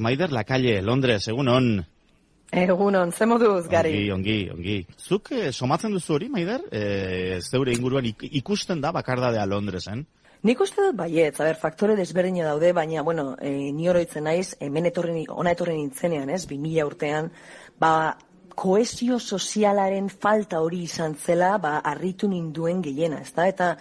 Maider Lakalle, Londres, egun on. Egunon, ze moduz, gari? Ongi, ongi, ongi. Zuk eh, somatzen duzu hori, Maider? Eh, zeure inguruan ik ikusten da bakardadea Londresen? Nik uste dut baiet, a ber, faktore desberdina daude, baina, bueno, e, ni oroitzen naiz, hemen etorri, ona etorri nintzenean, ez, 2000 urtean, ba, koesio sozialaren falta hori izan zela, ba, arritu ninduen gehiena, ezta? Eta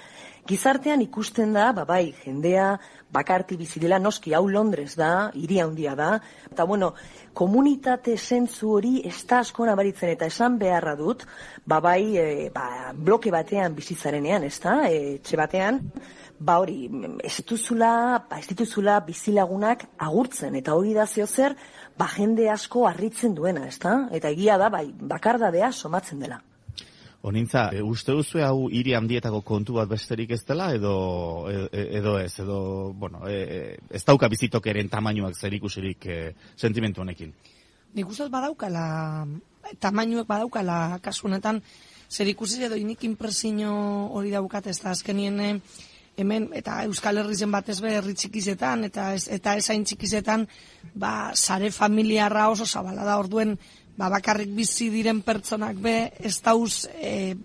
gizartean ikusten da, ba, bai, jendea, bakarti bizi dela, noski, hau Londres da, iria handia da, eta, bueno, komunitate zentzu hori ez da asko nabaritzen eta esan beharra dut, ba, bai, e, ba, bloke batean bizitzarenean, ez da, e, txe batean, ba hori, ez dituzula, ba ez dituzula bizilagunak agurtzen, eta hori da zeo zer, ba jende asko harritzen duena, ezta? Eta egia da, bai, bakardadea somatzen dela. Onintza, e, uste duzu hau hiri handietako kontu bat besterik ez dela, edo, e, edo ez, edo, bueno, e, e, ez dauka bizitokeren tamainuak zer ikusirik e, sentimentu honekin? Nik uste badaukala, tamainuak badaukala kasunetan, zer ikusi edo inik impresio hori daukat ez da azkenien hemen eta Euskal Herri zen batez be herri txikizetan eta ez, eta esain txikizetan ba sare familiarra oso zabala da. Orduen ba, bakarrik bizi diren pertsonak be ez dauz e,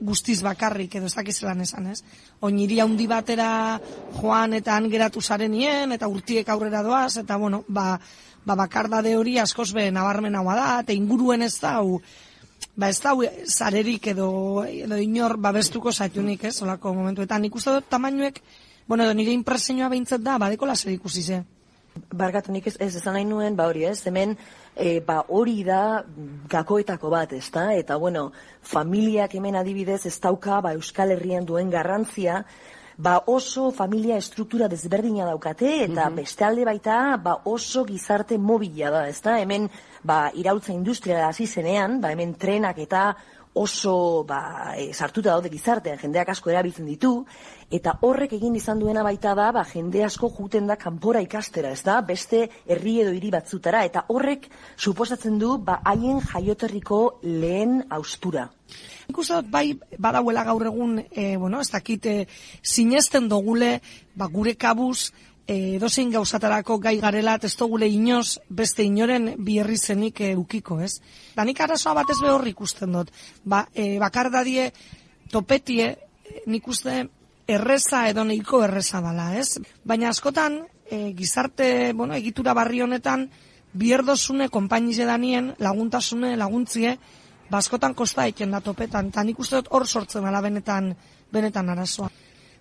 guztiz bakarrik edo ez dakizelan esan ez? Oiniri handi batera joan eta han geratu zarenien eta urtiek aurrera doaz eta bueno ba, ba bakardade hori askoz be nabarmenagoa da eta inguruen ez da ba ez da zarerik edo, edo inor babestuko zaitunik, ez, olako momentuetan. Nik uste dut tamainuek, bueno, edo nire impresioa behintzat da, badeko laser ikusi ze. Bargatu nik ez, ez ezan nahi nuen, ba hori ez, hemen e, ba hori da gakoetako bat, ez da? Eta bueno, familiak hemen adibidez ez dauka ba, Euskal Herrian duen garrantzia, ba oso familia estruktura desberdina daukate eta mm beste alde baita ba oso gizarte mobila da, ezta? Hemen ba irautza industria hasi zenean, ba hemen trenak eta oso ba, e, sartuta daude gizartean, jendeak asko erabiltzen ditu, eta horrek egin izan duena baita da, ba, jende asko juten da kanpora ikastera, ez da, beste herri edo hiri batzutara, eta horrek suposatzen du, ba, haien jaioterriko lehen austura. Ikusten dut, bai, badauela gaur egun, e, bueno, ez dakit, e, sinesten dogule, ba, gure kabuz, e, dozein gauzatarako gai garela, ez dogule inoz, beste inoren bierri zenik e, ukiko, ez? Danik arazoa bat ez behor ikusten dut. Ba, e, bakar dadie, topetie, nik uste, erreza edo neiko erreza dala, ez? Baina askotan, e, gizarte, bueno, egitura barri honetan, bierdosune, konpainize danien, laguntasune, laguntzie, baskotan kosta eken da topetan, eta nik uste dut hor sortzen ala benetan, benetan arazoa.